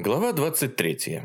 Глава 23.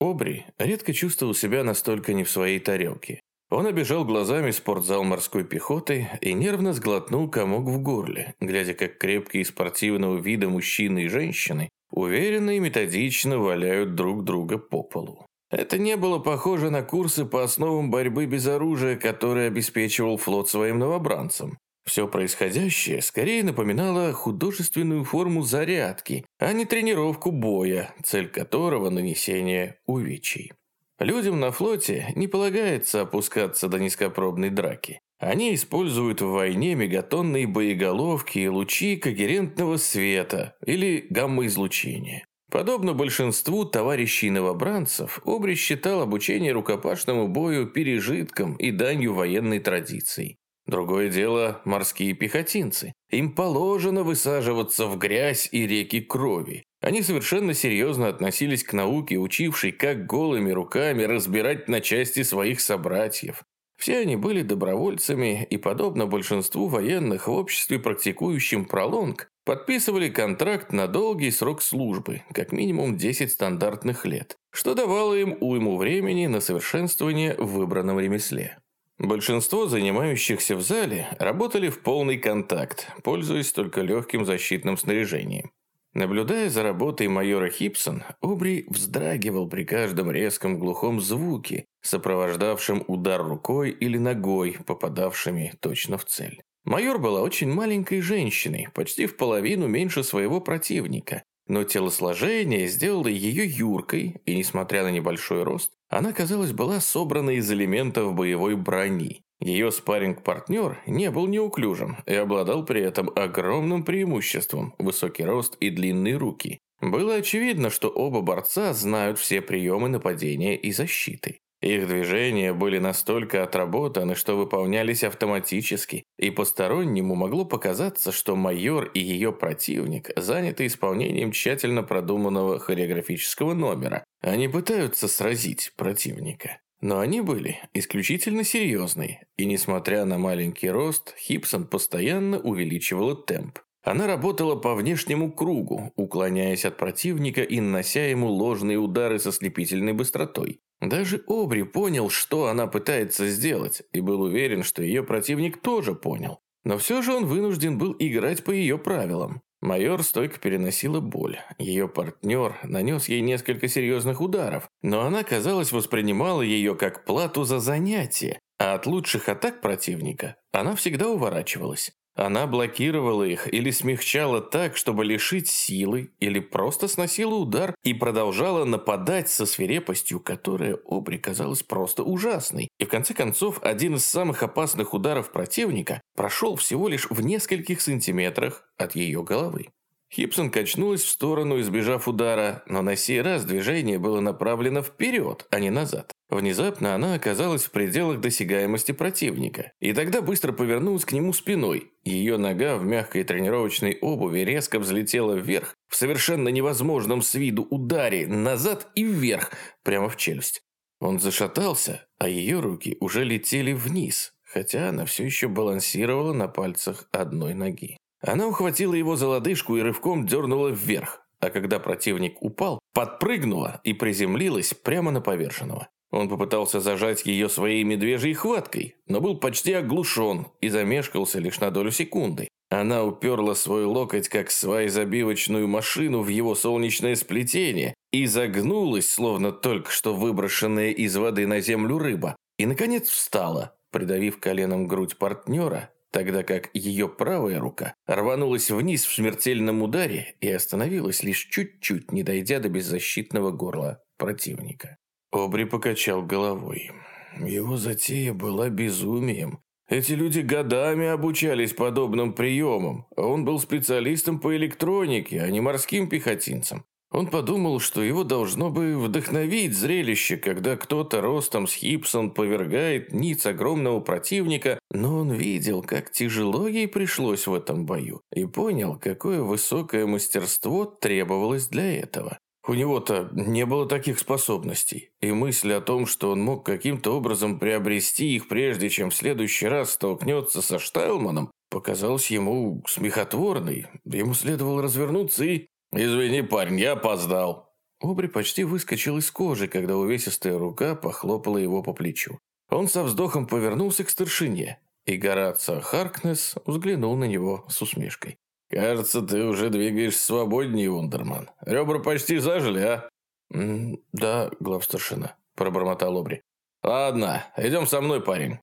Обри редко чувствовал себя настолько не в своей тарелке. Он обежал глазами спортзал морской пехоты и нервно сглотнул комок в горле, глядя, как крепкие спортивного вида мужчины и женщины уверенно и методично валяют друг друга по полу. Это не было похоже на курсы по основам борьбы без оружия, которые обеспечивал флот своим новобранцам. Все происходящее скорее напоминало художественную форму зарядки, а не тренировку боя, цель которого – нанесение увечий. Людям на флоте не полагается опускаться до низкопробной драки. Они используют в войне мегатонные боеголовки и лучи когерентного света или гамма-излучения. Подобно большинству товарищей новобранцев, Обри считал обучение рукопашному бою пережитком и данью военной традиции. Другое дело – морские пехотинцы. Им положено высаживаться в грязь и реки крови. Они совершенно серьезно относились к науке, учившей, как голыми руками разбирать на части своих собратьев. Все они были добровольцами и, подобно большинству военных в обществе, практикующим пролонг, подписывали контракт на долгий срок службы, как минимум 10 стандартных лет, что давало им уйму времени на совершенствование в выбранном ремесле. Большинство занимающихся в зале работали в полный контакт, пользуясь только легким защитным снаряжением. Наблюдая за работой майора Хипсон, Обри вздрагивал при каждом резком глухом звуке, сопровождавшем удар рукой или ногой, попадавшими точно в цель. Майор была очень маленькой женщиной, почти в половину меньше своего противника, но телосложение сделало ее юркой, и, несмотря на небольшой рост, она, казалось, была собрана из элементов боевой брони. Ее спарринг-партнер не был неуклюжим и обладал при этом огромным преимуществом – высокий рост и длинные руки. Было очевидно, что оба борца знают все приемы нападения и защиты. Их движения были настолько отработаны, что выполнялись автоматически, и постороннему могло показаться, что майор и ее противник заняты исполнением тщательно продуманного хореографического номера. Они пытаются сразить противника. Но они были исключительно серьезные, и несмотря на маленький рост, Хипсон постоянно увеличивала темп. Она работала по внешнему кругу, уклоняясь от противника и нанося ему ложные удары со слепительной быстротой. Даже Обри понял, что она пытается сделать, и был уверен, что ее противник тоже понял. Но все же он вынужден был играть по ее правилам. Майор стойко переносила боль. Ее партнер нанес ей несколько серьезных ударов, но она, казалось, воспринимала ее как плату за занятие, а от лучших атак противника она всегда уворачивалась. Она блокировала их или смягчала так, чтобы лишить силы, или просто сносила удар и продолжала нападать со свирепостью, которая Обри казалась просто ужасной. И в конце концов, один из самых опасных ударов противника прошел всего лишь в нескольких сантиметрах от ее головы. Хипсон качнулась в сторону, избежав удара, но на сей раз движение было направлено вперед, а не назад. Внезапно она оказалась в пределах досягаемости противника, и тогда быстро повернулась к нему спиной. Ее нога в мягкой тренировочной обуви резко взлетела вверх, в совершенно невозможном с виду ударе, назад и вверх, прямо в челюсть. Он зашатался, а ее руки уже летели вниз, хотя она все еще балансировала на пальцах одной ноги. Она ухватила его за лодыжку и рывком дернула вверх, а когда противник упал, подпрыгнула и приземлилась прямо на поверженного. Он попытался зажать ее своей медвежьей хваткой, но был почти оглушен и замешкался лишь на долю секунды. Она уперла свой локоть, как свай-забивочную машину, в его солнечное сплетение и загнулась, словно только что выброшенная из воды на землю рыба, и, наконец, встала, придавив коленом грудь партнера тогда как ее правая рука рванулась вниз в смертельном ударе и остановилась лишь чуть-чуть, не дойдя до беззащитного горла противника. Обри покачал головой. Его затея была безумием. Эти люди годами обучались подобным приемам, а он был специалистом по электронике, а не морским пехотинцем. Он подумал, что его должно бы вдохновить зрелище, когда кто-то ростом с Хипсон повергает ниц огромного противника, но он видел, как тяжело ей пришлось в этом бою, и понял, какое высокое мастерство требовалось для этого. У него-то не было таких способностей, и мысль о том, что он мог каким-то образом приобрести их, прежде чем в следующий раз столкнется со Штайлманом, показалась ему смехотворной. Ему следовало развернуться и «Извини, парень, я опоздал». Обри почти выскочил из кожи, когда увесистая рука похлопала его по плечу. Он со вздохом повернулся к старшине, и Горацио Харкнес взглянул на него с усмешкой. «Кажется, ты уже двигаешься свободнее, Вундерман. Ребра почти зажили, а?» М «Да, главстаршина», – пробормотал Обри. «Ладно, идем со мной, парень».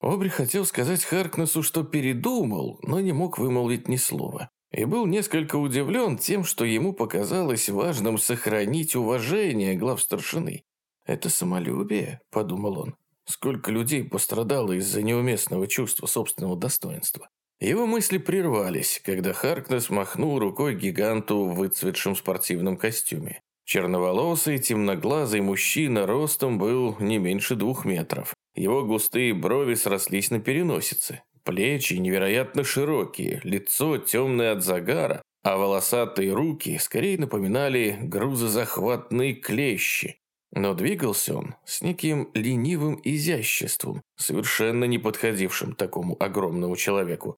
Обри хотел сказать Харкнесу, что передумал, но не мог вымолвить ни слова. И был несколько удивлен тем, что ему показалось важным сохранить уважение главстаршины. «Это самолюбие», – подумал он. «Сколько людей пострадало из-за неуместного чувства собственного достоинства». Его мысли прервались, когда Харкнес махнул рукой гиганту в выцветшем спортивном костюме. Черноволосый, темноглазый мужчина ростом был не меньше двух метров. Его густые брови срослись на переносице. Плечи невероятно широкие, лицо темное от загара, а волосатые руки скорее напоминали грузозахватные клещи. Но двигался он с неким ленивым изяществом, совершенно не подходившим такому огромному человеку.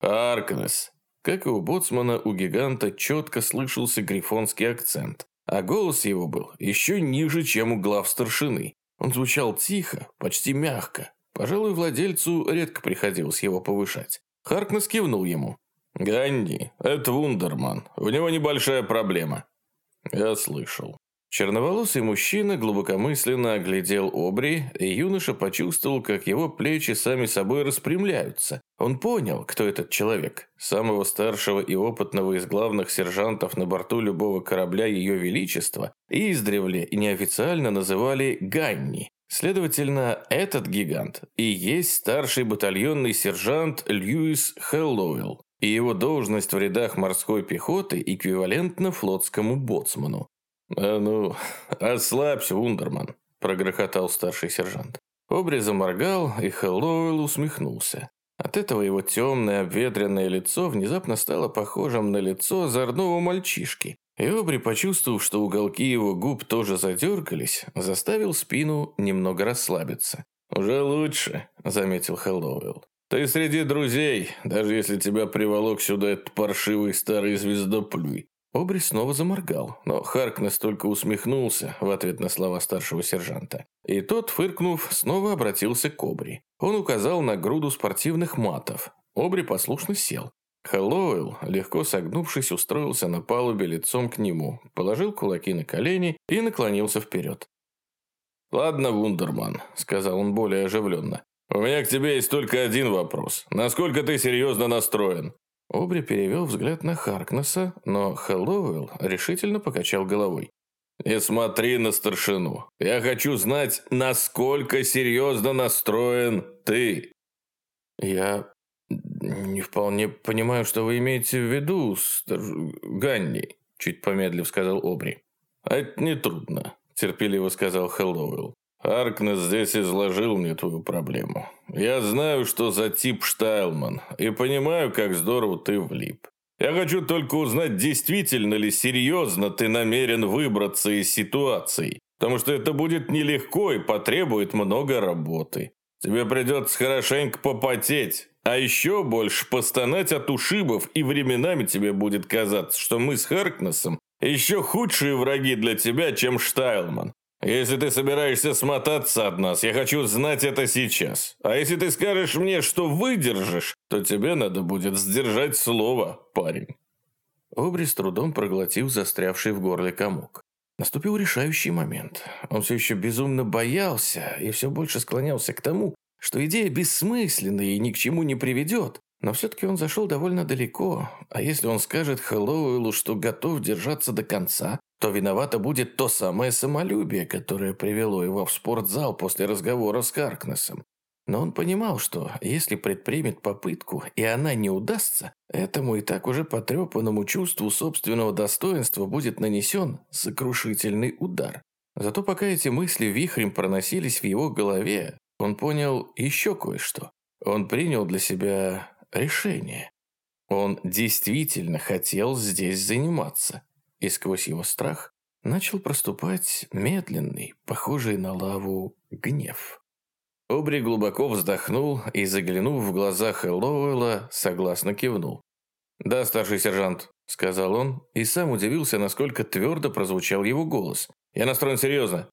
«Аркнес!» Как и у боцмана, у гиганта четко слышался грифонский акцент, а голос его был еще ниже, чем у глав старшины. Он звучал тихо, почти мягко. Пожалуй, владельцу редко приходилось его повышать. Харкнес кивнул ему. «Ганди, это Вундерман. У него небольшая проблема». «Я слышал». Черноволосый мужчина глубокомысленно оглядел Обри, и юноша почувствовал, как его плечи сами собой распрямляются. Он понял, кто этот человек. Самого старшего и опытного из главных сержантов на борту любого корабля Ее Величества издревле неофициально называли Ганни. Следовательно, этот гигант и есть старший батальонный сержант Льюис Хэллоуэлл, и его должность в рядах морской пехоты эквивалентна флотскому боцману. «А ну, расслабься, Вундерман», – прогрохотал старший сержант. Обри заморгал, и Хэллоуэлл усмехнулся. От этого его темное обветренное лицо внезапно стало похожим на лицо озорного мальчишки. И Обри, почувствовав, что уголки его губ тоже задергались, заставил спину немного расслабиться. «Уже лучше», – заметил Хэллоуэлл. «Ты среди друзей, даже если тебя приволок сюда этот паршивый старый звездоплюй. Обри снова заморгал, но Харкнес только усмехнулся в ответ на слова старшего сержанта. И тот, фыркнув, снова обратился к Обри. Он указал на груду спортивных матов. Обри послушно сел. Хэллоуэлл, легко согнувшись, устроился на палубе лицом к нему, положил кулаки на колени и наклонился вперед. «Ладно, Вундерман», — сказал он более оживленно. «У меня к тебе есть только один вопрос. Насколько ты серьезно настроен?» Обри перевел взгляд на Харкнесса, но Хэллоуэлл решительно покачал головой. «Не смотри на старшину. Я хочу знать, насколько серьезно настроен ты». «Я не вполне понимаю, что вы имеете в виду, стар... Ганни», чуть помедлив сказал Обри. «Это нетрудно», терпеливо сказал Хэллоуэлл. Аркнес здесь изложил мне твою проблему. Я знаю, что за тип Штайлман, и понимаю, как здорово ты влип. Я хочу только узнать, действительно ли серьезно ты намерен выбраться из ситуации, потому что это будет нелегко и потребует много работы. Тебе придется хорошенько попотеть, а еще больше постонать от ушибов, и временами тебе будет казаться, что мы с Харкнесом еще худшие враги для тебя, чем Штайлман. Если ты собираешься смотаться от нас, я хочу знать это сейчас. А если ты скажешь мне, что выдержишь, то тебе надо будет сдержать слово, парень». Обри с трудом проглотил застрявший в горле комок. Наступил решающий момент. Он все еще безумно боялся и все больше склонялся к тому, что идея бессмысленна и ни к чему не приведет. Но все-таки он зашел довольно далеко, а если он скажет Хэллоуэлу, что готов держаться до конца, то виновато будет то самое самолюбие, которое привело его в спортзал после разговора с Харкнесом. Но он понимал, что если предпримет попытку, и она не удастся, этому и так уже потрепанному чувству собственного достоинства будет нанесен сокрушительный удар. Зато пока эти мысли вихрем проносились в его голове, он понял еще кое-что. Он принял для себя решение. Он действительно хотел здесь заниматься и сквозь его страх начал проступать медленный, похожий на лаву, гнев. Обри глубоко вздохнул и, заглянув в глаза Хэллоуэлла, согласно кивнул. «Да, старший сержант», – сказал он, и сам удивился, насколько твердо прозвучал его голос. «Я настроен серьезно».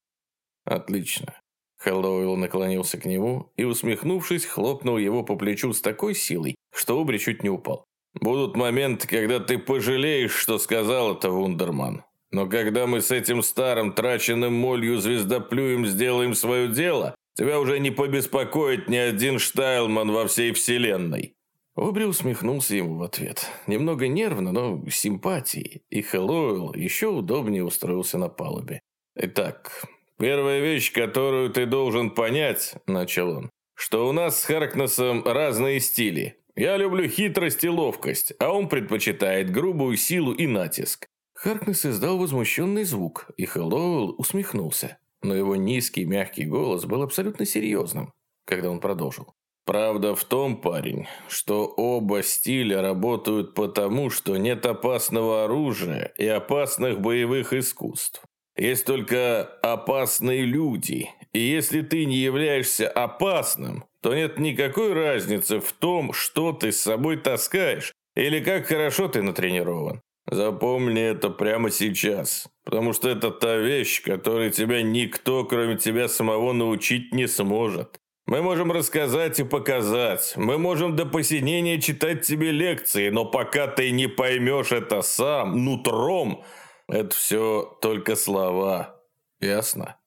«Отлично». Хэллоуэлл наклонился к нему и, усмехнувшись, хлопнул его по плечу с такой силой, что Обри чуть не упал. «Будут моменты, когда ты пожалеешь, что сказал это, Вундерман. Но когда мы с этим старым, траченным молью звездоплюем сделаем свое дело, тебя уже не побеспокоит ни один Штайлман во всей вселенной». Обри усмехнулся ему в ответ. Немного нервно, но с симпатией. И Хэллоуэлл еще удобнее устроился на палубе. «Итак, первая вещь, которую ты должен понять», – начал он, – «что у нас с Харкнесом разные стили. Я люблю хитрость и ловкость, а он предпочитает грубую силу и натиск». Харкнес издал возмущенный звук, и Хэллоуэлл усмехнулся. Но его низкий мягкий голос был абсолютно серьезным, когда он продолжил. Правда в том, парень, что оба стиля работают потому, что нет опасного оружия и опасных боевых искусств. Есть только опасные люди, и если ты не являешься опасным, то нет никакой разницы в том, что ты с собой таскаешь или как хорошо ты натренирован. Запомни это прямо сейчас, потому что это та вещь, которой тебя никто, кроме тебя самого, научить не сможет. Мы можем рассказать и показать. Мы можем до посинения читать тебе лекции, но пока ты не поймешь это сам, нутром, это все только слова. Ясно?»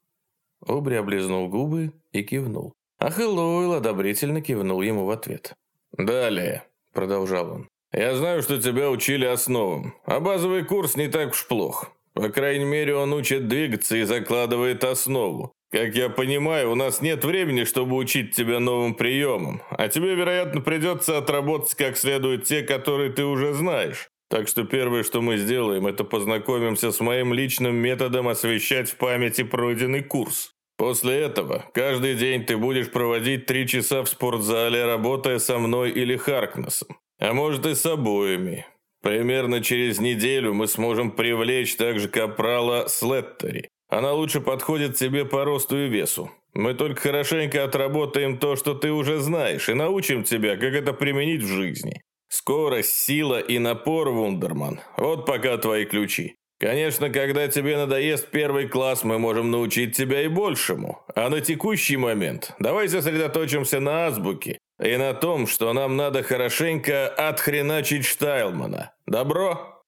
Обри облизнул губы и кивнул. А Хэллоуэлл одобрительно кивнул ему в ответ. «Далее», — продолжал он. «Я знаю, что тебя учили основам, а базовый курс не так уж плох. По крайней мере, он учит двигаться и закладывает основу. Как я понимаю, у нас нет времени, чтобы учить тебя новым приемам, а тебе, вероятно, придется отработать как следует те, которые ты уже знаешь. Так что первое, что мы сделаем, это познакомимся с моим личным методом освещать в памяти пройденный курс. После этого каждый день ты будешь проводить три часа в спортзале, работая со мной или Харкнесом. А может и с обоими. Примерно через неделю мы сможем привлечь также капрала Слеттери. Она лучше подходит тебе по росту и весу. Мы только хорошенько отработаем то, что ты уже знаешь, и научим тебя, как это применить в жизни. Скорость, сила и напор, Вундерман. Вот пока твои ключи. Конечно, когда тебе надоест первый класс, мы можем научить тебя и большему. А на текущий момент давай сосредоточимся на азбуке и на том, что нам надо хорошенько отхреначить Штайлмана. Добро?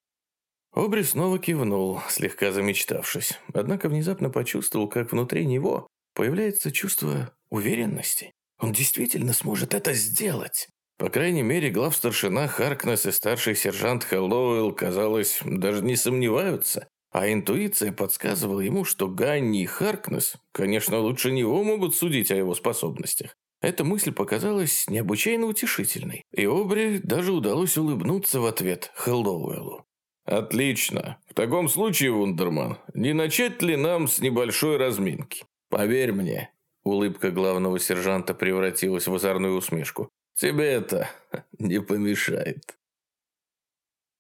Обри снова кивнул, слегка замечтавшись, однако внезапно почувствовал, как внутри него появляется чувство уверенности. Он действительно сможет это сделать. По крайней мере, главстаршина Харкнес и старший сержант Хэллоуэлл, казалось, даже не сомневаются. А интуиция подсказывала ему, что Ганни и Харкнес, конечно, лучше него могут судить о его способностях. Эта мысль показалась необычайно утешительной, и Обри даже удалось улыбнуться в ответ Хэллоуэллу. «Отлично. В таком случае, Вундерман, не начать ли нам с небольшой разминки? Поверь мне». Улыбка главного сержанта превратилась в озорную усмешку. «Тебе это не помешает».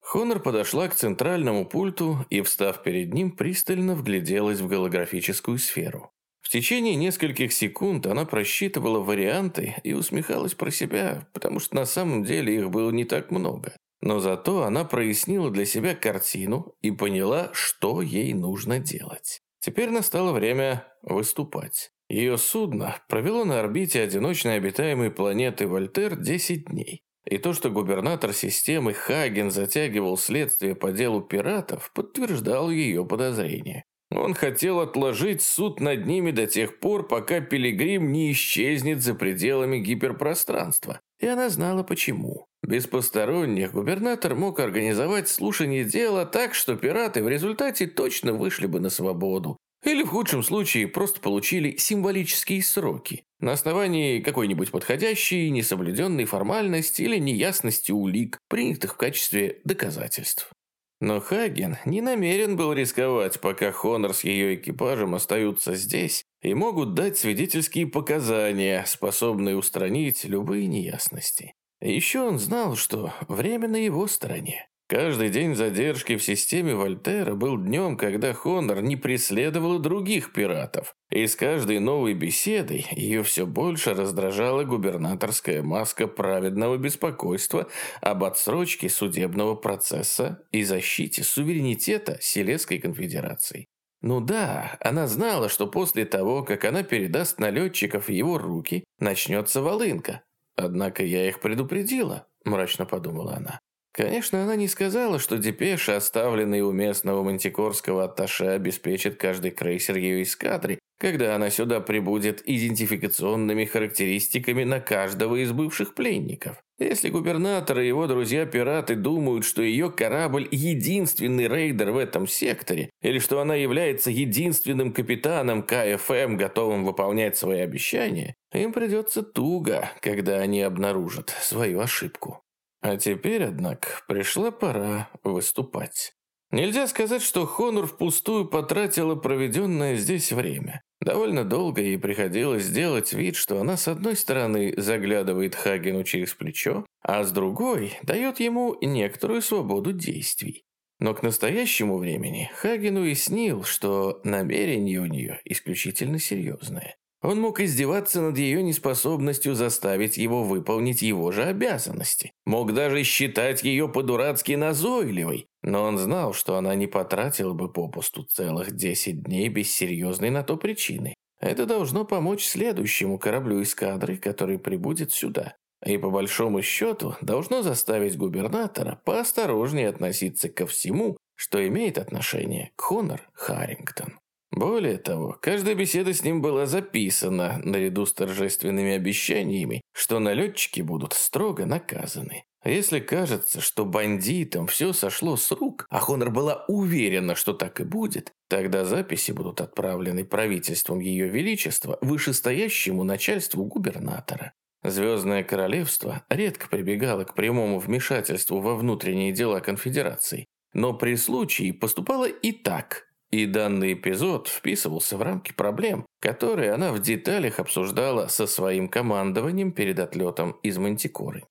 Хонор подошла к центральному пульту и, встав перед ним, пристально вгляделась в голографическую сферу. В течение нескольких секунд она просчитывала варианты и усмехалась про себя, потому что на самом деле их было не так много. Но зато она прояснила для себя картину и поняла, что ей нужно делать. Теперь настало время выступать. Ее судно провело на орбите одиночной обитаемой планеты Вольтер 10 дней. И то, что губернатор системы Хаген затягивал следствие по делу пиратов, подтверждал ее подозрения. Он хотел отложить суд над ними до тех пор, пока Пилигрим не исчезнет за пределами гиперпространства. И она знала почему. Без посторонних губернатор мог организовать слушание дела так, что пираты в результате точно вышли бы на свободу. Или в худшем случае просто получили символические сроки на основании какой-нибудь подходящей, несоблюденной формальности или неясности улик, принятых в качестве доказательств. Но Хаген не намерен был рисковать, пока Хонор с ее экипажем остаются здесь и могут дать свидетельские показания, способные устранить любые неясности. Еще он знал, что время на его стороне. Каждый день задержки в системе Вольтера был днем, когда Хонор не преследовала других пиратов. И с каждой новой беседой ее все больше раздражала губернаторская маска праведного беспокойства об отсрочке судебного процесса и защите суверенитета Селесской конфедерации. Ну да, она знала, что после того, как она передаст налетчиков в его руки, начнется волынка. Однако я их предупредила, мрачно подумала она. Конечно, она не сказала, что депеша, оставленная у местного мантикорского атташе, обеспечит каждый крейсер ее эскадре, когда она сюда прибудет идентификационными характеристиками на каждого из бывших пленников. Если губернатор и его друзья-пираты думают, что ее корабль – единственный рейдер в этом секторе, или что она является единственным капитаном КФМ, готовым выполнять свои обещания, им придется туго, когда они обнаружат свою ошибку. А теперь, однако, пришла пора выступать. Нельзя сказать, что Хонор впустую потратила проведенное здесь время. Довольно долго ей приходилось сделать вид, что она с одной стороны заглядывает Хагену через плечо, а с другой дает ему некоторую свободу действий. Но к настоящему времени Хаген уяснил, что намерение у нее исключительно серьезное. Он мог издеваться над ее неспособностью заставить его выполнить его же обязанности. Мог даже считать ее по-дурацки назойливой. Но он знал, что она не потратила бы попусту целых 10 дней без серьезной на то причины. Это должно помочь следующему кораблю эскадры, который прибудет сюда. И по большому счету должно заставить губернатора поосторожнее относиться ко всему, что имеет отношение к Хонор Харрингтон. Более того, каждая беседа с ним была записана, наряду с торжественными обещаниями, что налетчики будут строго наказаны. Если кажется, что бандитам все сошло с рук, а Хонор была уверена, что так и будет, тогда записи будут отправлены правительством Ее Величества вышестоящему начальству губернатора. Звездное королевство редко прибегало к прямому вмешательству во внутренние дела конфедерации, но при случае поступало и так, и данный эпизод вписывался в рамки проблем, которые она в деталях обсуждала со своим командованием перед отлетом из Мантикоры.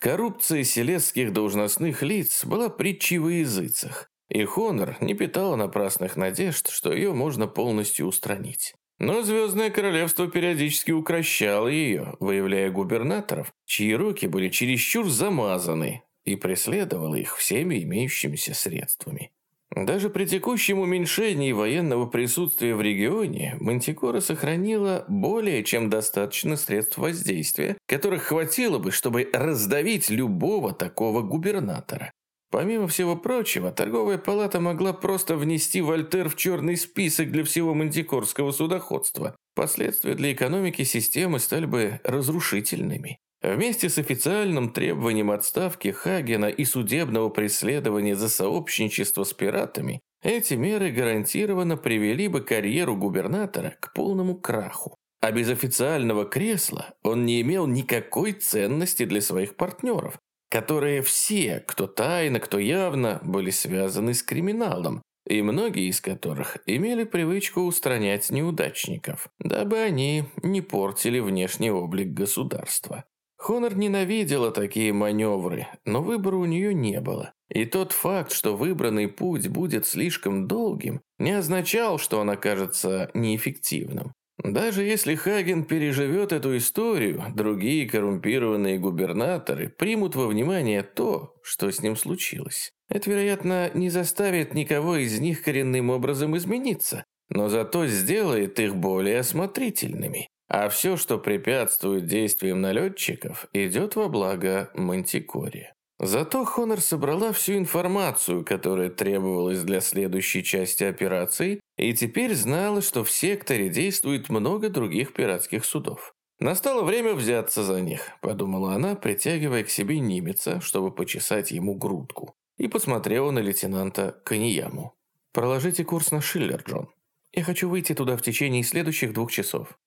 Коррупция селесских должностных лиц была притчей во языцах, и Хонор не питала напрасных надежд, что ее можно полностью устранить. Но Звездное Королевство периодически укращало ее, выявляя губернаторов, чьи руки были чересчур замазаны, и преследовало их всеми имеющимися средствами. Даже при текущем уменьшении военного присутствия в регионе Мантикора сохранила более чем достаточно средств воздействия, которых хватило бы, чтобы раздавить любого такого губернатора. Помимо всего прочего, торговая палата могла просто внести Вольтер в черный список для всего мантикорского судоходства. Последствия для экономики системы стали бы разрушительными. Вместе с официальным требованием отставки Хагена и судебного преследования за сообщничество с пиратами, эти меры гарантированно привели бы карьеру губернатора к полному краху. А без официального кресла он не имел никакой ценности для своих партнеров, которые все, кто тайно, кто явно, были связаны с криминалом, и многие из которых имели привычку устранять неудачников, дабы они не портили внешний облик государства. Хонор ненавидела такие маневры, но выбора у нее не было. И тот факт, что выбранный путь будет слишком долгим, не означал, что он окажется неэффективным. Даже если Хаген переживет эту историю, другие коррумпированные губернаторы примут во внимание то, что с ним случилось. Это, вероятно, не заставит никого из них коренным образом измениться, но зато сделает их более осмотрительными. А все, что препятствует действиям налетчиков, идет во благо Мантикоре. Зато Хонор собрала всю информацию, которая требовалась для следующей части операции, и теперь знала, что в секторе действует много других пиратских судов. «Настало время взяться за них», – подумала она, притягивая к себе Нимеца, чтобы почесать ему грудку, и посмотрела на лейтенанта Канияму. «Проложите курс на Шиллер, Джон. Я хочу выйти туда в течение следующих двух часов.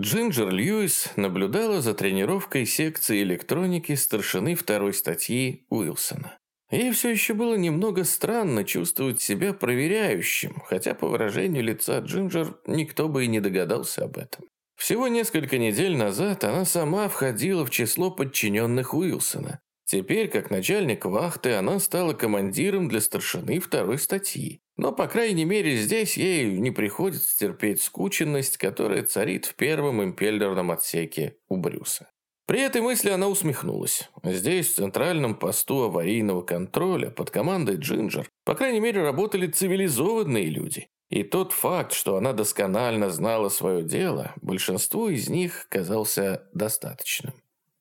Джинджер Льюис наблюдала за тренировкой секции электроники старшины второй статьи Уилсона. Ей все еще было немного странно чувствовать себя проверяющим, хотя по выражению лица Джинджер никто бы и не догадался об этом. Всего несколько недель назад она сама входила в число подчиненных Уилсона. Теперь, как начальник вахты, она стала командиром для старшины второй статьи. Но, по крайней мере, здесь ей не приходится терпеть скученность, которая царит в первом импеллерном отсеке у Брюса. При этой мысли она усмехнулась. Здесь, в центральном посту аварийного контроля, под командой Джинджер, по крайней мере, работали цивилизованные люди. И тот факт, что она досконально знала свое дело, большинству из них казался достаточным.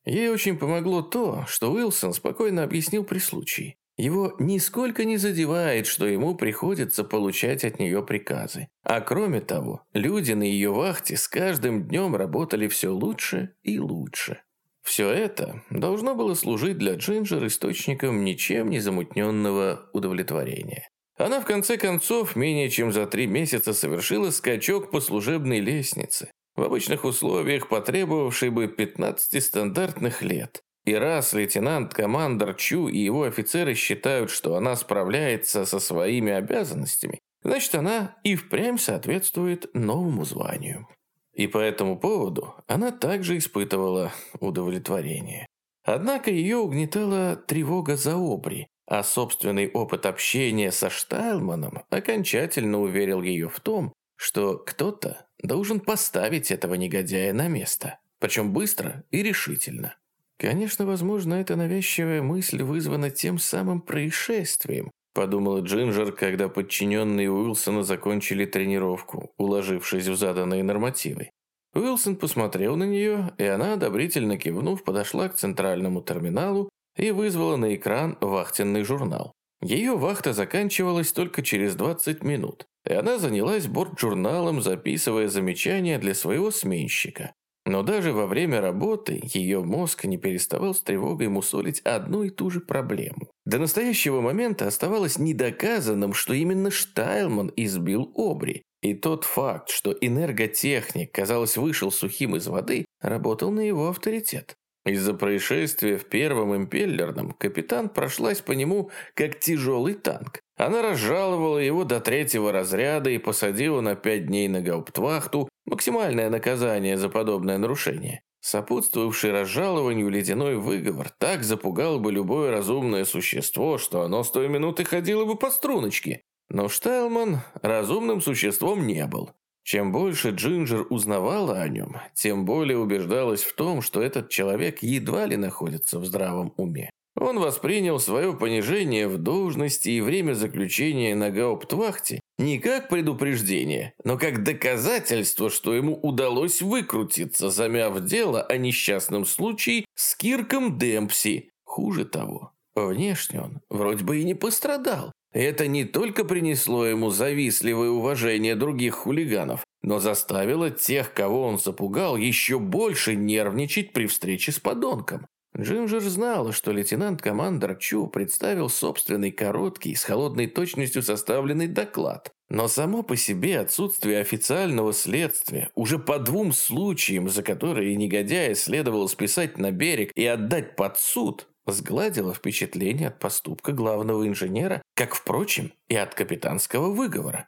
Ей очень помогло то, что Уилсон спокойно объяснил при случае. Его нисколько не задевает, что ему приходится получать от нее приказы. А кроме того, люди на ее вахте с каждым днем работали все лучше и лучше. Все это должно было служить для Джинджер источником ничем не замутненного удовлетворения. Она в конце концов менее чем за три месяца совершила скачок по служебной лестнице, в обычных условиях потребовавший бы 15 стандартных лет. И раз лейтенант-командор Чу и его офицеры считают, что она справляется со своими обязанностями, значит она и впрямь соответствует новому званию. И по этому поводу она также испытывала удовлетворение. Однако ее угнетала тревога за Обри, а собственный опыт общения со Штайлманом окончательно уверил ее в том, что кто-то должен поставить этого негодяя на место, причем быстро и решительно. Конечно, возможно, эта навязчивая мысль вызвана тем самым происшествием, подумала Джинджер, когда подчиненные Уилсона закончили тренировку, уложившись в заданные нормативы. Уилсон посмотрел на нее, и она, одобрительно кивнув, подошла к центральному терминалу и вызвала на экран вахтенный журнал. Ее вахта заканчивалась только через 20 минут, и она занялась бортжурналом, записывая замечания для своего сменщика. Но даже во время работы ее мозг не переставал с тревогой мусолить одну и ту же проблему. До настоящего момента оставалось недоказанным, что именно Штайлман избил Обри. И тот факт, что энерготехник, казалось, вышел сухим из воды, работал на его авторитет. Из-за происшествия в первом импеллерном капитан прошлась по нему, как тяжелый танк. Она разжаловала его до третьего разряда и посадила на пять дней на гауптвахту, максимальное наказание за подобное нарушение. Сопутствовавший разжалованию ледяной выговор так запугал бы любое разумное существо, что оно с той минуты ходило бы по струночке. Но Штайлман разумным существом не был. Чем больше Джинджер узнавала о нем, тем более убеждалась в том, что этот человек едва ли находится в здравом уме. Он воспринял свое понижение в должности и время заключения на гауптвахте не как предупреждение, но как доказательство, что ему удалось выкрутиться, замяв дело о несчастном случае с Кирком Демпси. Хуже того, внешне он вроде бы и не пострадал. Это не только принесло ему завистливое уважение других хулиганов, но заставило тех, кого он запугал, еще больше нервничать при встрече с подонком. Джинджер знала, что лейтенант-командор Чу представил собственный короткий, с холодной точностью составленный доклад. Но само по себе отсутствие официального следствия, уже по двум случаям, за которые негодяя следовало списать на берег и отдать под суд, сгладило впечатление от поступка главного инженера, как, впрочем, и от капитанского выговора.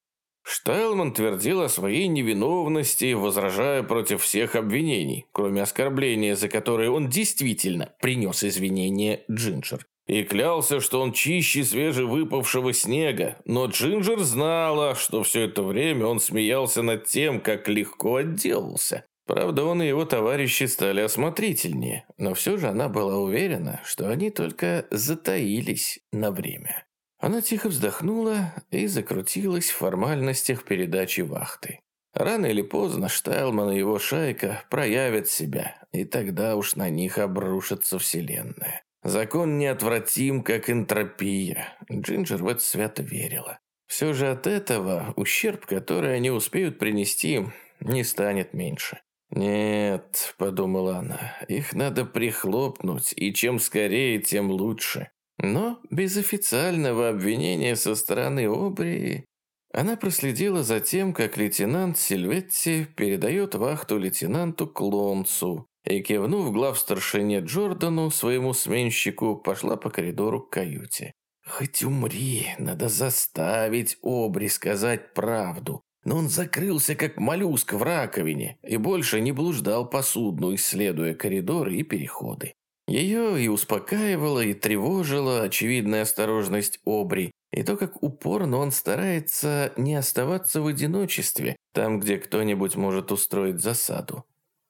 Штайлман твердил о своей невиновности, возражая против всех обвинений, кроме оскорбления, за которое он действительно принес извинения Джинджер. И клялся, что он чище свежевыпавшего снега, но Джинджер знала, что все это время он смеялся над тем, как легко отделался. Правда, он и его товарищи стали осмотрительнее, но все же она была уверена, что они только затаились на время. Она тихо вздохнула и закрутилась в формальностях передачи вахты. Рано или поздно Штайлман и его шайка проявят себя, и тогда уж на них обрушится вселенная. Закон неотвратим, как энтропия. Джинджер в это свято верила. Все же от этого ущерб, который они успеют принести, не станет меньше. «Нет», — подумала она, — «их надо прихлопнуть, и чем скорее, тем лучше. Но без официального обвинения со стороны Обри она проследила за тем, как лейтенант Сильветти передает вахту лейтенанту Клонцу и, кивнув глав старшине Джордану, своему сменщику, пошла по коридору к каюте. «Хоть умри, надо заставить Обри сказать правду». Но он закрылся, как моллюск в раковине, и больше не блуждал по судну, исследуя коридоры и переходы. Ее и успокаивала, и тревожила очевидная осторожность Обри, и то, как упорно он старается не оставаться в одиночестве, там, где кто-нибудь может устроить засаду.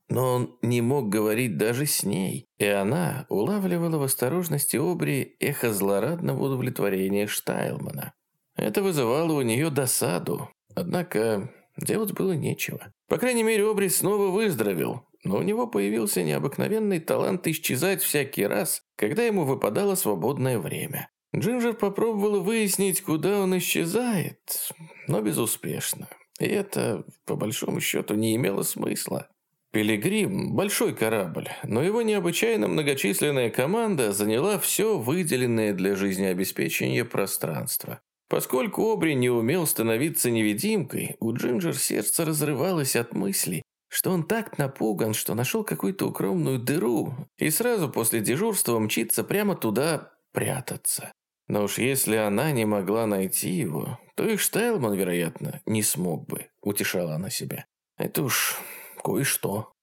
Но он не мог говорить даже с ней, и она улавливала в осторожности Обри эхо злорадного удовлетворения Штайлмана. Это вызывало у нее досаду, однако делать было нечего. По крайней мере, Обри снова выздоровел, но у него появился необыкновенный талант исчезать всякий раз, когда ему выпадало свободное время. Джинджер попробовала выяснить, куда он исчезает, но безуспешно. И это, по большому счету, не имело смысла. «Пилигрим» – большой корабль, но его необычайно многочисленная команда заняла все выделенное для жизнеобеспечения пространство. Поскольку Обри не умел становиться невидимкой, у Джинджер сердце разрывалось от мысли, что он так напуган, что нашел какую-то укромную дыру и сразу после дежурства мчится прямо туда прятаться. Но уж если она не могла найти его, то и Штайлман, вероятно, не смог бы, утешала она себя. Это уж кое-что.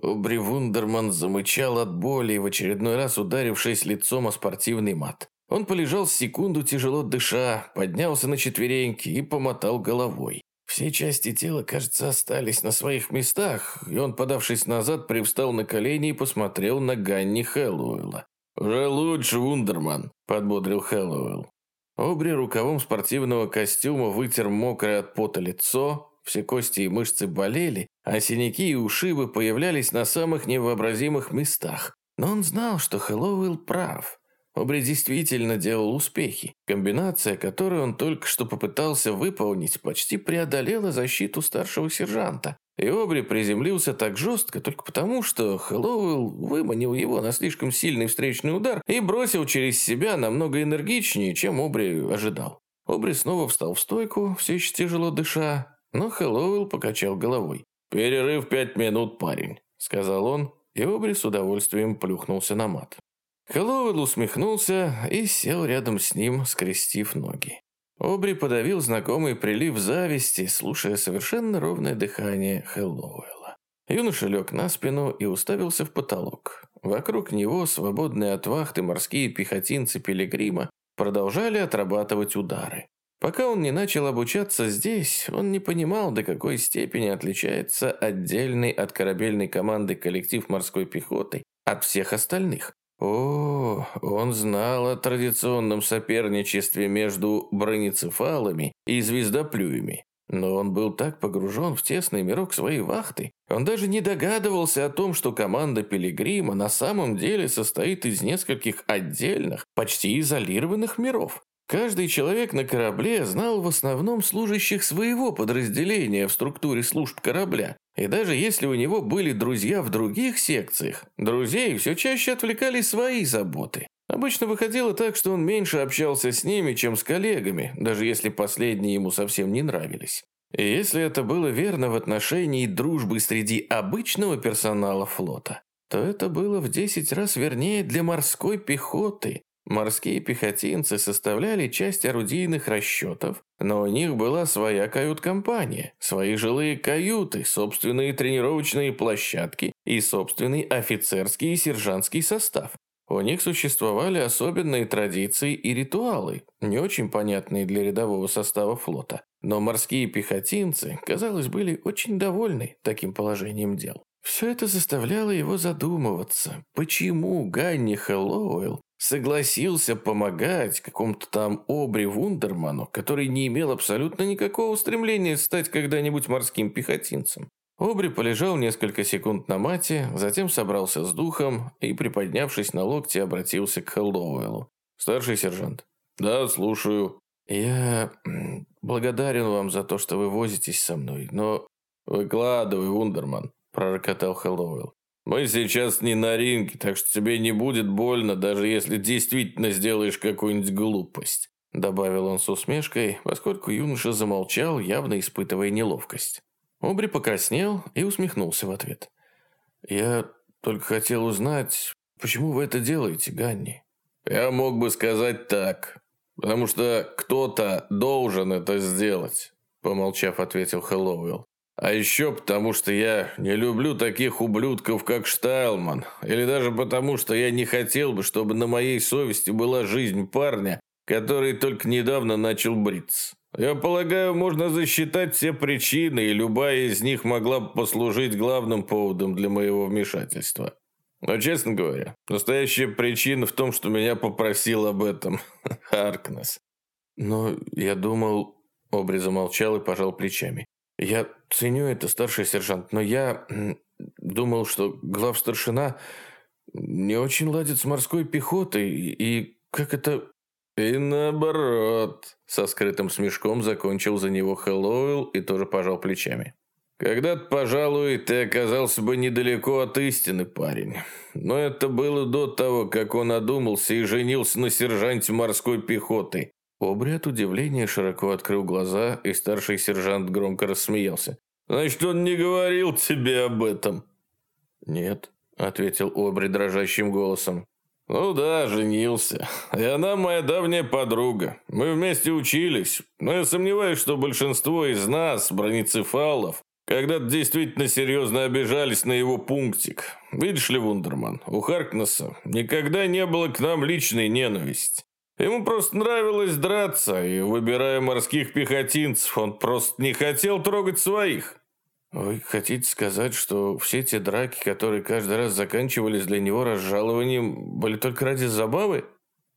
Обри Вундерман замычал от боли, в очередной раз ударившись лицом о спортивный мат. Он полежал секунду, тяжело дыша, поднялся на четвереньки и помотал головой. Все части тела, кажется, остались на своих местах, и он, подавшись назад, привстал на колени и посмотрел на Ганни Хэллоуэлла. «Уже лучше, Вундерман», – подбодрил Хэллоуэлл. Обри рукавом спортивного костюма вытер мокрое от пота лицо, все кости и мышцы болели, а синяки и ушибы появлялись на самых невообразимых местах. Но он знал, что Хэллоуэлл прав. Обри действительно делал успехи. Комбинация, которую он только что попытался выполнить, почти преодолела защиту старшего сержанта. И Обри приземлился так жестко только потому, что Хэллоуэлл выманил его на слишком сильный встречный удар и бросил через себя намного энергичнее, чем Обри ожидал. Обри снова встал в стойку, все еще тяжело дыша, но Хэллоуэлл покачал головой. «Перерыв пять минут, парень», — сказал он, и Обри с удовольствием плюхнулся на мат. Хэллоуэлл усмехнулся и сел рядом с ним, скрестив ноги. Обри подавил знакомый прилив зависти, слушая совершенно ровное дыхание Хэллоуэлла. Юноша лег на спину и уставился в потолок. Вокруг него, свободные от вахты морские пехотинцы Пилигрима, продолжали отрабатывать удары. Пока он не начал обучаться здесь, он не понимал, до какой степени отличается отдельный от корабельной команды коллектив морской пехоты от всех остальных. О, он знал о традиционном соперничестве между бронецефалами и звездоплюями. Но он был так погружен в тесный мирок своей вахты, он даже не догадывался о том, что команда Пилигрима на самом деле состоит из нескольких отдельных, почти изолированных миров. Каждый человек на корабле знал в основном служащих своего подразделения в структуре служб корабля, и даже если у него были друзья в других секциях, друзей все чаще отвлекали свои заботы. Обычно выходило так, что он меньше общался с ними, чем с коллегами, даже если последние ему совсем не нравились. И если это было верно в отношении дружбы среди обычного персонала флота, то это было в 10 раз вернее для морской пехоты, Морские пехотинцы составляли часть орудийных расчетов, но у них была своя кают-компания, свои жилые каюты, собственные тренировочные площадки и собственный офицерский и сержантский состав. У них существовали особенные традиции и ритуалы, не очень понятные для рядового состава флота. Но морские пехотинцы, казалось, были очень довольны таким положением дел. Все это заставляло его задумываться, почему Ганни Хэллоуэлл согласился помогать какому-то там Обри Вундерману, который не имел абсолютно никакого стремления стать когда-нибудь морским пехотинцем. Обри полежал несколько секунд на мате, затем собрался с духом и, приподнявшись на локте, обратился к Хэллоуэллу. «Старший сержант». «Да, слушаю». «Я благодарен вам за то, что вы возитесь со мной, но...» «Выкладывай, Вундерман», – пророкотал Хэллоуэлл. Мы сейчас не на ринге, так что тебе не будет больно, даже если действительно сделаешь какую-нибудь глупость», добавил он с усмешкой, поскольку юноша замолчал, явно испытывая неловкость. Обри покраснел и усмехнулся в ответ. «Я только хотел узнать, почему вы это делаете, Ганни?» «Я мог бы сказать так, потому что кто-то должен это сделать», помолчав, ответил Хэллоуэлл. А еще потому, что я не люблю таких ублюдков, как Штайлман. Или даже потому, что я не хотел бы, чтобы на моей совести была жизнь парня, который только недавно начал бриться. Я полагаю, можно засчитать все причины, и любая из них могла бы послужить главным поводом для моего вмешательства. Но, честно говоря, настоящая причина в том, что меня попросил об этом Харкнес. Но я думал... Обри замолчал и пожал плечами. Я ценю это, старший сержант, но я думал, что главстаршина не очень ладит с морской пехотой, и как это... И наоборот, со скрытым смешком закончил за него Хэллоуэлл и тоже пожал плечами. Когда-то, пожалуй, ты оказался бы недалеко от истины, парень. Но это было до того, как он одумался и женился на сержанте морской пехоты. Обри от удивления широко открыл глаза, и старший сержант громко рассмеялся. «Значит, он не говорил тебе об этом?» «Нет», — ответил Обри дрожащим голосом. «Ну да, женился. И она моя давняя подруга. Мы вместе учились, но я сомневаюсь, что большинство из нас, бронецефалов, когда-то действительно серьезно обижались на его пунктик. Видишь ли, Вундерман, у Харкнесса никогда не было к нам личной ненависти. Ему просто нравилось драться, и, выбирая морских пехотинцев, он просто не хотел трогать своих. Вы хотите сказать, что все те драки, которые каждый раз заканчивались для него разжалованием, были только ради забавы?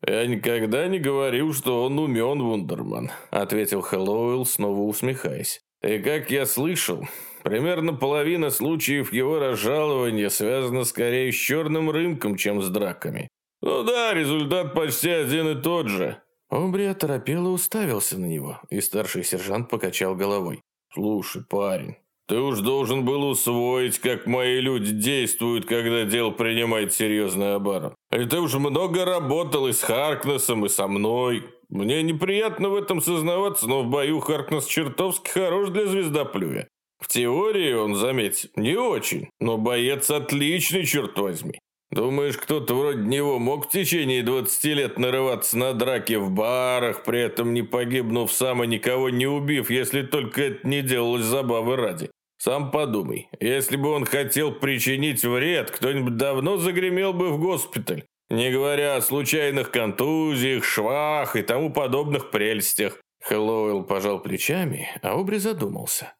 «Я никогда не говорил, что он умен, Вундерман», — ответил Хэллоуэлл, снова усмехаясь. И как я слышал, примерно половина случаев его разжалования связана скорее с черным рынком, чем с драками. Ну да, результат почти один и тот же. Обри оторопело уставился на него, и старший сержант покачал головой. «Слушай, парень, ты уж должен был усвоить, как мои люди действуют, когда дело принимает серьезный оборот. И ты уж много работал и с Харкнесом, и со мной. Мне неприятно в этом сознаваться, но в бою Харкнес чертовски хорош для звездоплюя. В теории он, заметь, не очень, но боец отличный, черт возьми. Думаешь, кто-то вроде него мог в течение 20 лет нарываться на драки в барах, при этом не погибнув сам и никого не убив, если только это не делалось забавы ради? Сам подумай, если бы он хотел причинить вред, кто-нибудь давно загремел бы в госпиталь. Не говоря о случайных контузиях, швах и тому подобных прелестях. Хэллоуэлл пожал плечами, а Обри задумался.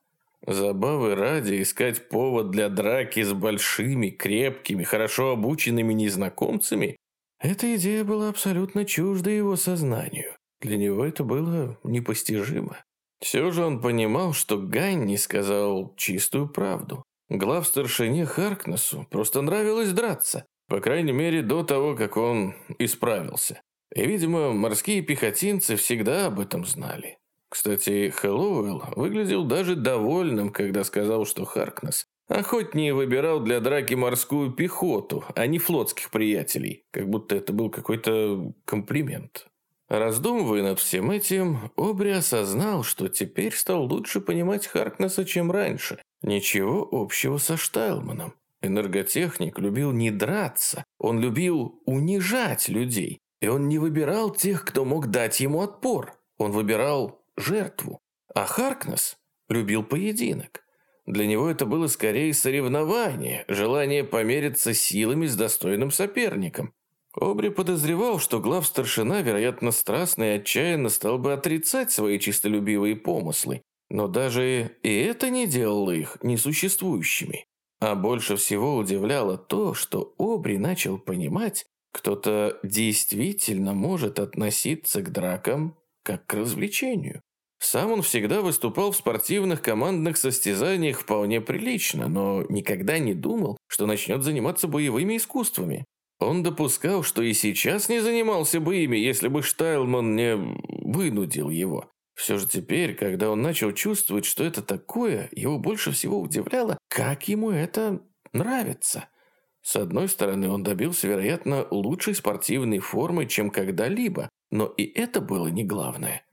Забавы ради искать повод для драки с большими, крепкими, хорошо обученными незнакомцами – эта идея была абсолютно чужда его сознанию. Для него это было непостижимо. Все же он понимал, что Ганни сказал чистую правду. Глав старшине Харкнесу просто нравилось драться. По крайней мере, до того, как он исправился. И, видимо, морские пехотинцы всегда об этом знали. Кстати, Хэллоуэлл выглядел даже довольным, когда сказал, что Харкнес охотнее выбирал для драки морскую пехоту, а не флотских приятелей, как будто это был какой-то комплимент. Раздумывая над всем этим, Обри осознал, что теперь стал лучше понимать Харкнесса, чем раньше. Ничего общего со Штайлманом. Энерготехник любил не драться, он любил унижать людей. И он не выбирал тех, кто мог дать ему отпор. Он выбирал жертву. А Харкнес любил поединок. Для него это было скорее соревнование, желание помериться силами с достойным соперником. Обри подозревал, что глав вероятно, страстно и отчаянно стал бы отрицать свои чистолюбивые помыслы, но даже и это не делало их несуществующими. А больше всего удивляло то, что Обри начал понимать, кто-то действительно может относиться к дракам как к развлечению. Сам он всегда выступал в спортивных командных состязаниях вполне прилично, но никогда не думал, что начнет заниматься боевыми искусствами. Он допускал, что и сейчас не занимался бы ими, если бы Штайлман не вынудил его. Все же теперь, когда он начал чувствовать, что это такое, его больше всего удивляло, как ему это нравится. С одной стороны, он добился, вероятно, лучшей спортивной формы, чем когда-либо, но и это было не главное.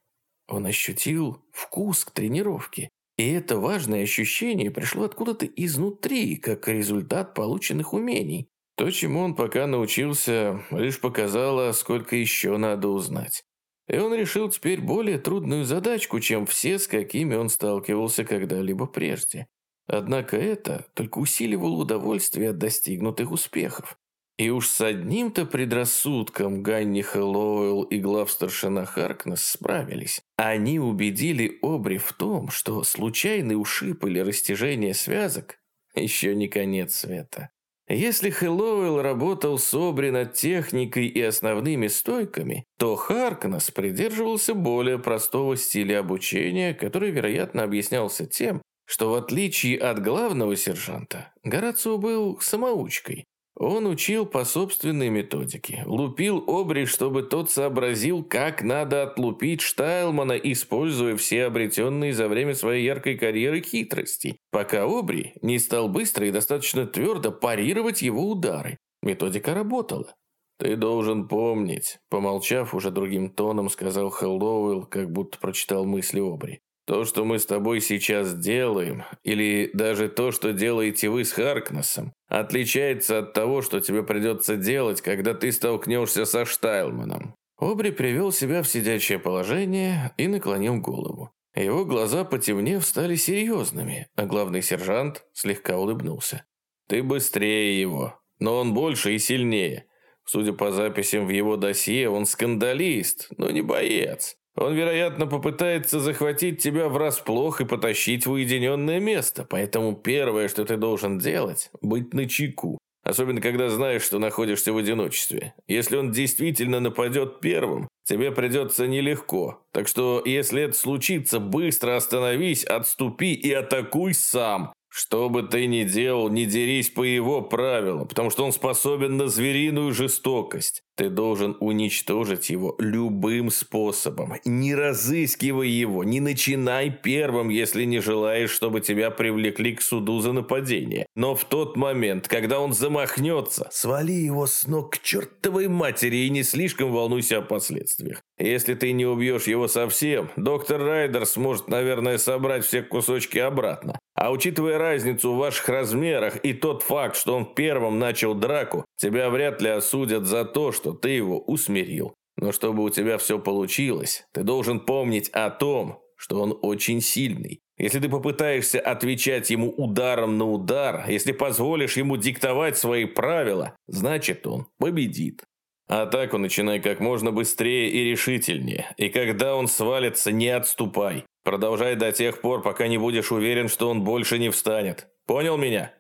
Он ощутил вкус к тренировке, и это важное ощущение пришло откуда-то изнутри, как результат полученных умений. То, чему он пока научился, лишь показало, сколько еще надо узнать. И он решил теперь более трудную задачку, чем все, с какими он сталкивался когда-либо прежде. Однако это только усиливало удовольствие от достигнутых успехов. И уж с одним-то предрассудком Ганни Хэллоуэлл и главстаршина Харкнес справились. Они убедили Обри в том, что случайный ушиб или растяжение связок еще не конец света. Если Хэллоуэлл работал с Обри над техникой и основными стойками, то Харкнес придерживался более простого стиля обучения, который, вероятно, объяснялся тем, что в отличие от главного сержанта, Горацио был самоучкой. Он учил по собственной методике, лупил Обри, чтобы тот сообразил, как надо отлупить Штайлмана, используя все обретенные за время своей яркой карьеры хитрости, пока Обри не стал быстро и достаточно твердо парировать его удары. Методика работала. «Ты должен помнить», – помолчав уже другим тоном, сказал Хэллоуэлл, как будто прочитал мысли Обри. То, что мы с тобой сейчас делаем, или даже то, что делаете вы с Харкнесом, отличается от того, что тебе придется делать, когда ты столкнешься со Штайлманом». Обри привел себя в сидячее положение и наклонил голову. Его глаза, потемнев, стали серьезными, а главный сержант слегка улыбнулся. «Ты быстрее его, но он больше и сильнее. Судя по записям в его досье, он скандалист, но не боец. Он, вероятно, попытается захватить тебя врасплох и потащить в уединенное место. Поэтому первое, что ты должен делать – быть начеку. Особенно, когда знаешь, что находишься в одиночестве. Если он действительно нападет первым, тебе придется нелегко. Так что, если это случится, быстро остановись, отступи и атакуй сам. Что бы ты ни делал, не дерись по его правилам, потому что он способен на звериную жестокость. Ты должен уничтожить его любым способом. Не разыскивай его, не начинай первым, если не желаешь, чтобы тебя привлекли к суду за нападение. Но в тот момент, когда он замахнется, свали его с ног к чертовой матери и не слишком волнуйся о последствиях. Если ты не убьешь его совсем, доктор Райдер сможет, наверное, собрать все кусочки обратно. А учитывая разницу в ваших размерах и тот факт, что он первым начал драку, тебя вряд ли осудят за то, что ты его усмирил. Но чтобы у тебя все получилось, ты должен помнить о том, что он очень сильный. Если ты попытаешься отвечать ему ударом на удар, если позволишь ему диктовать свои правила, значит он победит. Атаку начинай как можно быстрее и решительнее, и когда он свалится, не отступай. Продолжай до тех пор, пока не будешь уверен, что он больше не встанет. Понял меня?»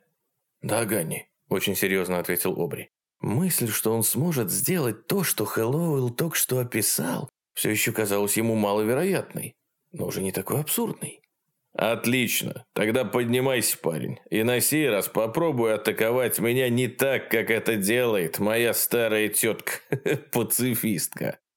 «Да, Ганни», – очень серьезно ответил Обри. Мысль, что он сможет сделать то, что Хэллоуэлл только что описал, все еще казалась ему маловероятной, но уже не такой абсурдной. «Отлично. Тогда поднимайся, парень, и на сей раз попробуй атаковать меня не так, как это делает моя старая тетка-пацифистка».